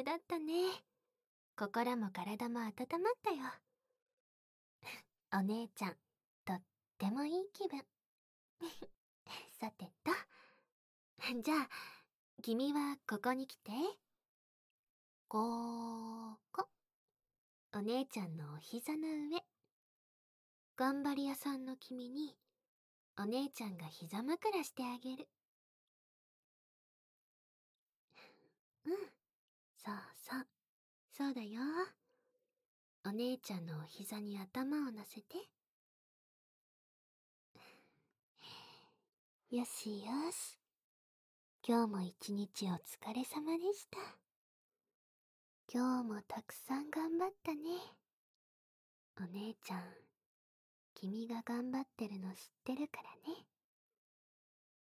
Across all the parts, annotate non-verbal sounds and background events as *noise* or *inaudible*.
湯だったね。心も体も温まったよ。*laughs* お姉ちゃん、とってもいい気分。*laughs* さてと。*laughs* じゃあ、君はここに来て。こーこ。お姉ちゃんのお膝の上。頑張り屋さんの君に、お姉ちゃんが膝枕してあげる。うん。そう。だよ。お姉ちゃんのお膝に頭を乗せて。*laughs* よしよし。今日も一日お疲れ様でした。今日もたくさん頑張ったね。お姉ちゃん、君が頑張ってるの知ってるからね。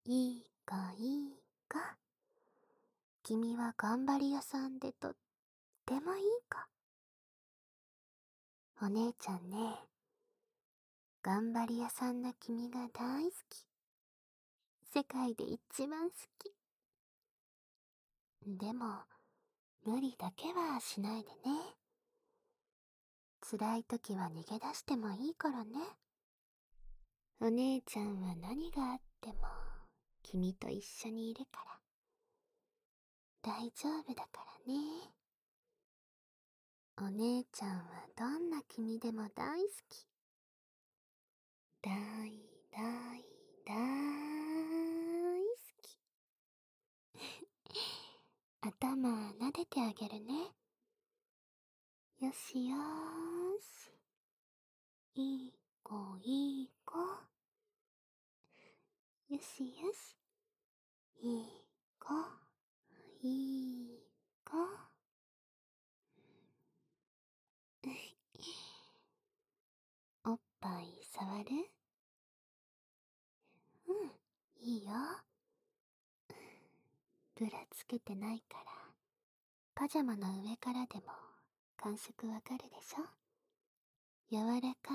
いい子いい子。君は頑張り屋さんでとってもいい子。お姉ちゃんね、頑張り屋さんの君が大好き。世界で一番好き。でも、無理だけはしないでね。辛い時は逃げ出してもいいからね。お姉ちゃんは何があっても、君と一緒にいるから。大丈夫だからね。お姉ちゃんはどんな君でも大好き。大大大好き。頭撫でてあげるね。よしよーし。いい子いい子。よしよし。いい子。いい子。おっぱい触る？うん、いいよ。ブラつけてないから、パジャマの上からでも感触わかるでしょ？柔らか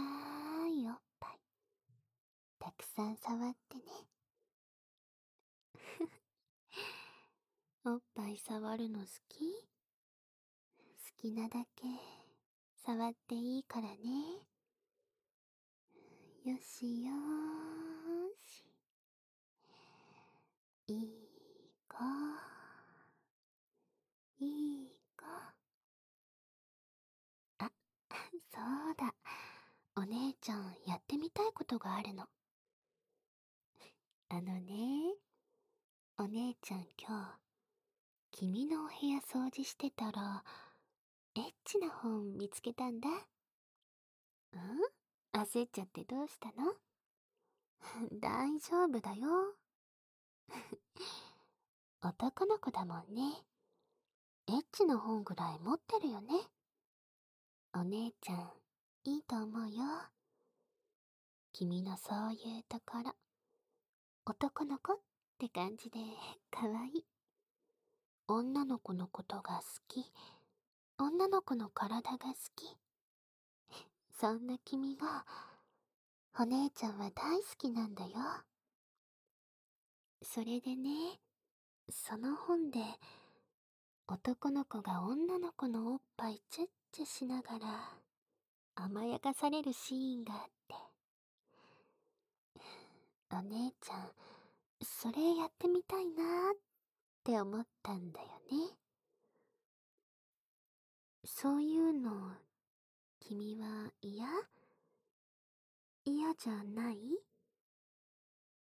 いおっぱい、たくさん触ってね。*laughs* おっぱい触るの好き？好きなだけ。触っていいからね。よしよーし。いい子。いい子。あ、そうだ。お姉ちゃんやってみたいことがあるの。あのね、お姉ちゃん今日、君のお部屋掃除してたら、エッチな本見つけたんだ。うん？焦っちゃってどうしたの？*laughs* 大丈夫だよ。*laughs* 男の子だもんね。エッチな本ぐらい持ってるよね。お姉ちゃん、いいと思うよ。君のそういうところ。男の子？って感じで、かわいい。女の子のことが好き。女の子の体が好き。*laughs* そんな君が、お姉ちゃんは大好きなんだよ。それでね、その本で、男の子が女の子のおっぱいチュッチュしながら、甘やかされるシーンがあって。お姉ちゃん、それやってみたいなーって思ったんだよね。そういうの、君は嫌？嫌じゃない？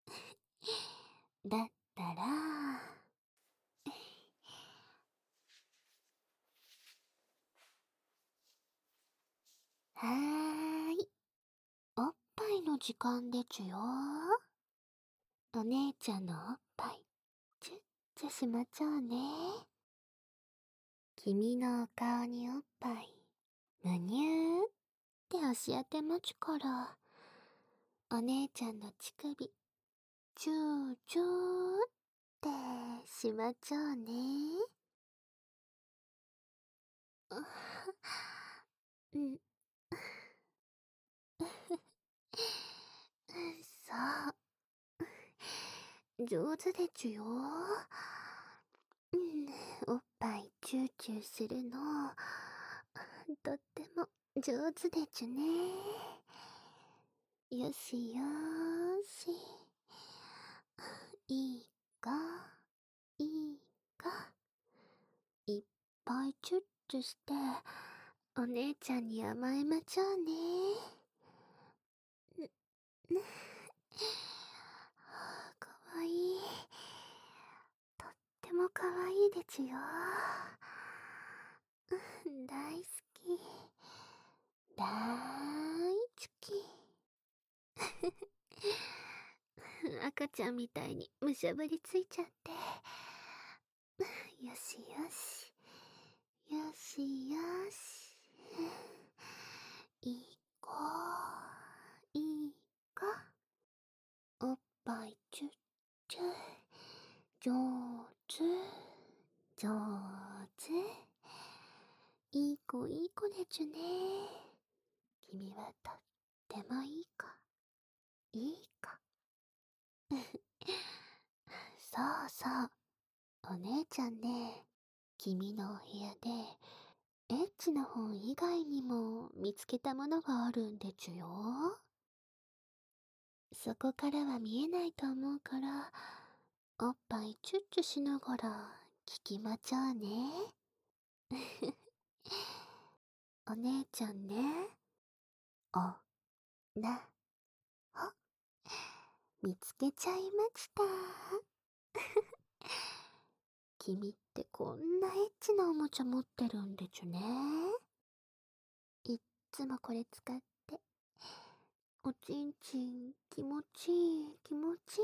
*laughs* だったら、*laughs* はーい。おっぱいの時間でちゅよ。お姉ちゃんのおっぱい、チュッチュしまちょうね。君のお顔におっぱい、むにゅーって押し当てまちから、お姉ちゃんの乳首、チューチューってしまちょうね。うん。そう。上手でちゅよ。うん、おっぱいチューチューするの、とっても上手でちゅね。よしよーし。いいか、いいか？いっぱいチュッチュして、お姉ちゃんに甘えまちょうね。ね。かわいい。てもかわいいでちゅよ。大好き。大好き。赤ちゃんみたいにむしゃぶりついちゃって。よしよし。よしよし。いい子。いい子。おっぱいチュッチュ。上手。上手。いい子いい子でちゅね。君はとってもいい子。いい子。そうそう。お姉ちゃんね、君のお部屋で、エッチな本以外にも見つけたものがあるんでちゅよ。そこからは見えないと思うから、おっぱいチュッチュしながら聞きまちょうね。*laughs* お姉ちゃんね。お、な、ほ。見つけちゃいました。君ってこんなエッチなおもちゃ持ってるんでちゅね。いっつもこれ使って、おちんちん気持ちいい気持ちいい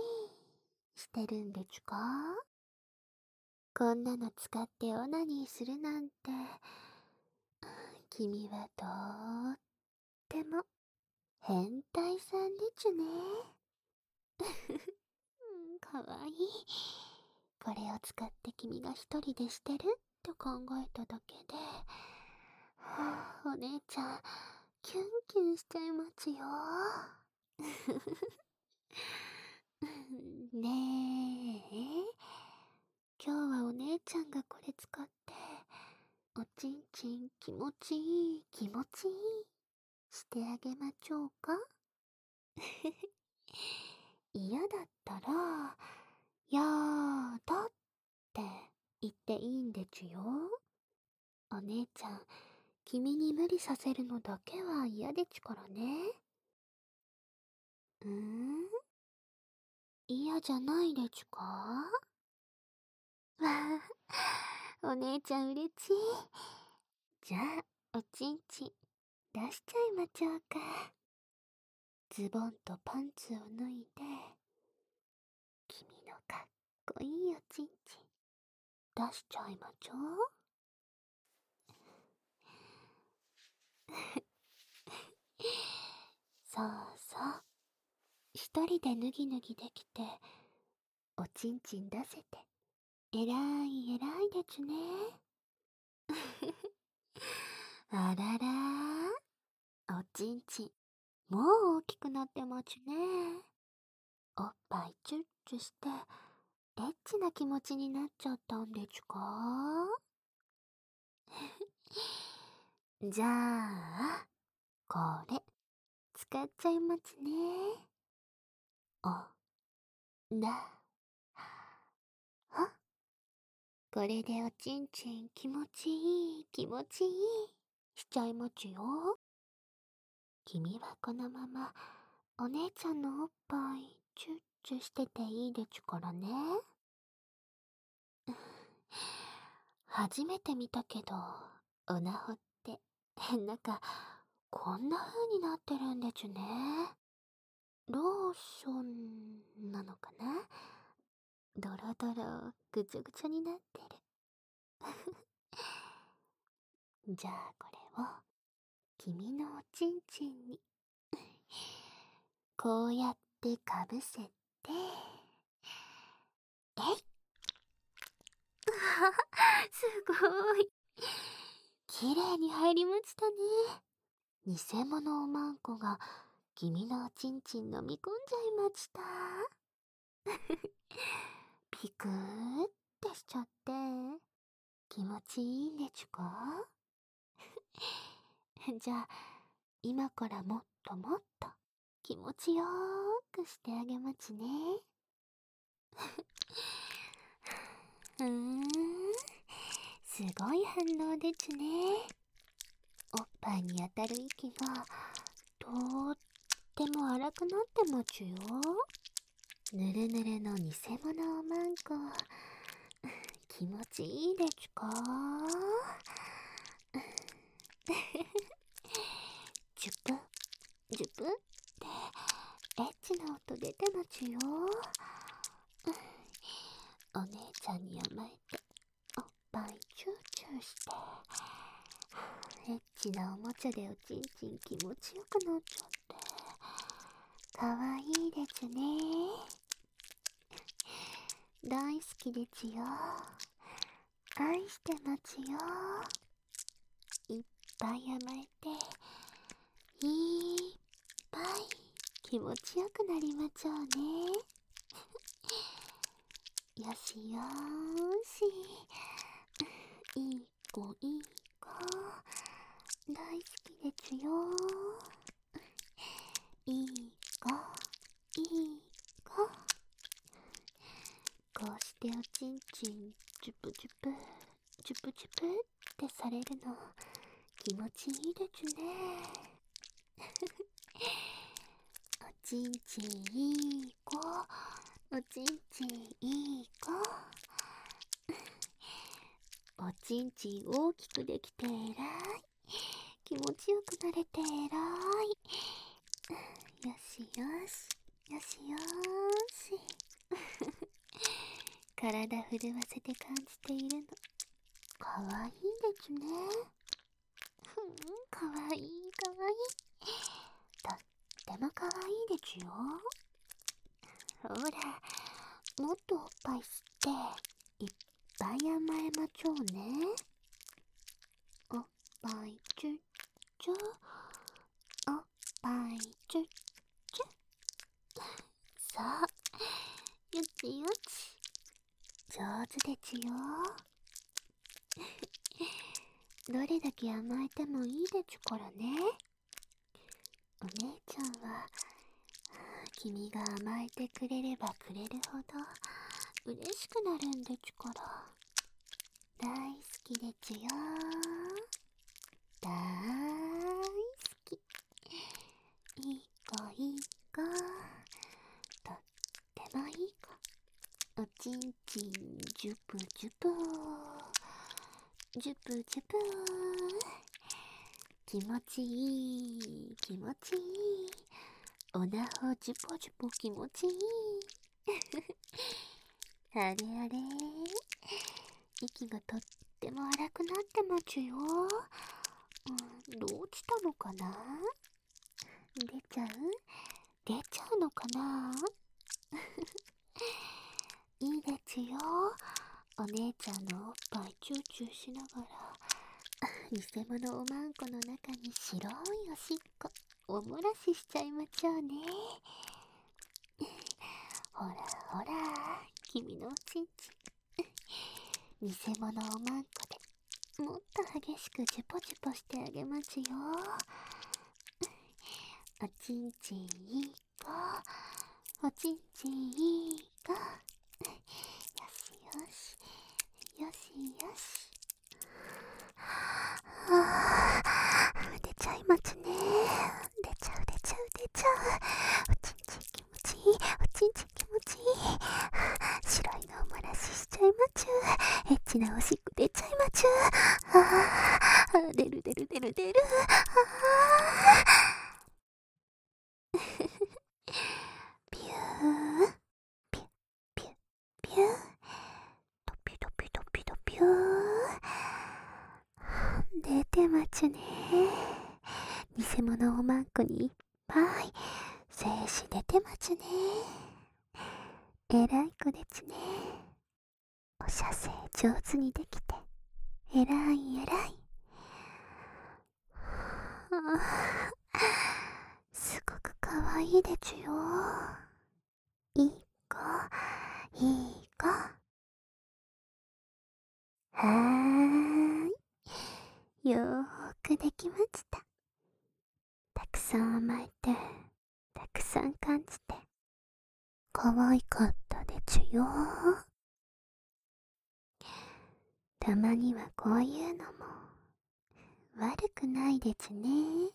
してるんでちゅか？こんなの使ってオナニーするなんて、君はとっても変態さんでちゅね。*laughs* かわいい。これを使って君が一人でしてる？と考えただけで、はあ、お姉ちゃん、キュンキュンしちゃいますよ。*laughs* ねえ、今日はお姉ちゃんがこれ使って、おちんちん気持ちいい気持ちいいしてあげまちょうか？*laughs* 嫌だったら、やー言っていいんでちゅよ。お姉ちゃん、君に無理させるのだけは嫌でちゅからね。うーん？嫌じゃないでちゅか？わあ、お姉ちゃん嬉しい。じゃあ、おちんちん、出しちゃいまちょうか。ズボンとパンツを脱いで、君のかっこいいおちんちん出しちゃいまちょ *laughs* そうそう。一人で脱ぎ脱ぎできておちんちん出せて。えらいえらいでちゅね。*laughs* あらら。おちんちん。もう大きくなってまちゅね。おっぱいチュッチュしてエッチな気持ちになっちゃったんでちゅか？*laughs* じゃあ、これ、使っちゃいますね。お、な、は？これでおちんちん気持ちいい気持ちいいしちゃいますよ。君はこのままお姉ちゃんのおっぱいチュッチュしてていいでちゅからね。初めて見たけど、おなほって、*laughs* なんか、こんな風になってるんでちゅね。ローションなのかな？ドロドロ、ぐちょぐちょになってる。*laughs* じゃあこれを、君のおちんちんに、こうやってかぶせ、て、え？い *laughs* すごい。綺麗に入りましたね。偽物おまんこが君のおちんちん飲み込んじゃいました。*laughs* ピクーってしちゃって、気持ちいいんでちゅか？*laughs* じゃあ、今からもっともっと気持ちよーくしてあげまちね。うーん、すごい反応でちゅね。おっぱいに当たる息が、とーっても荒くなってまちゅよ。ぬるぬるの偽物おまんこ。気持ちいいでちゅか？*laughs* ジュプジュプってエッチな音出てまちゅよお姉ちゃんに甘えておっぱいチューチューしてエッチな。おもちゃでおちんちん気持ちよくなっちゃって。かわいいでちゅね。大好きでちよ。愛してまちよ。いっぱい甘えて。いっぱい気持ちよくなりまちょうね。*laughs* よしよーし。*laughs* いい子いい大好きでちゅよ。いい子いい子。こうしておちんちんジュプジュプジュプジュプってされるの気持ちいいでちゅね。おちんちんいい子おちんちんいい子。おちんちん *laughs* 大きくできてえらい。気持ちよくなれてえらい *sighs* よしよしよしよーし *laughs* 体震わせて感じているの。かわいいですね。*laughs* ふん、かわいいかわいい。とってもかわいいですよ。ほら、もっとおっぱい吸っていっぱい甘えまちょうね。おっぱいチュッチュ。おっぱいチュッチュ。そう。よちよち。上手でちよどれだけ甘えてもいいでちゅからねお姉ちゃんは君が甘えてくれればくれるほど嬉しくなるんでちゅから大好きでちよ大好きいい子いい子とってもいい子おちんちんジュプジュプジュプジュプ気持ちいい気持ちいい。おなほジュポジュポ気持ちいい。*laughs* あれあれ。息がとっても荒くなってまちゅよ、うん、どうしたのかな。出ちゃう？出ちゃうのかな？*laughs* いいでちよ。お姉ちゃんのおっぱいチューチューしながら、*laughs* 偽物おまんこの中に白いおしっこ、おもらししちゃいまちょうね。*laughs* ほらほら、君のおちんちん。偽物おまんこでもっと激しくジュポジュポしてあげますよ。おちんちんいい子。おちんちんいい子。よしよしよしよしはあ出ちゃいますね出ちゃう出ちゃう出ちゃうおちんちん気持ちいいおちんちん気持ちいい白いのお漏らししちゃいまちゅエッチなおしっこ出ちゃいまちゅああ出る出る出る出るああまちゅね。偽物おまんこにいっぱい精子出てまちね。えらい子でちね。お射精上手にできて。えらいえらい。すごくかわいいでちゅよ。いい子。いい子はーよーくできました。たくさん甘えて、たくさん感じて、可愛かったでちゅよ。たまにはこういうのも。悪くないでちゅね。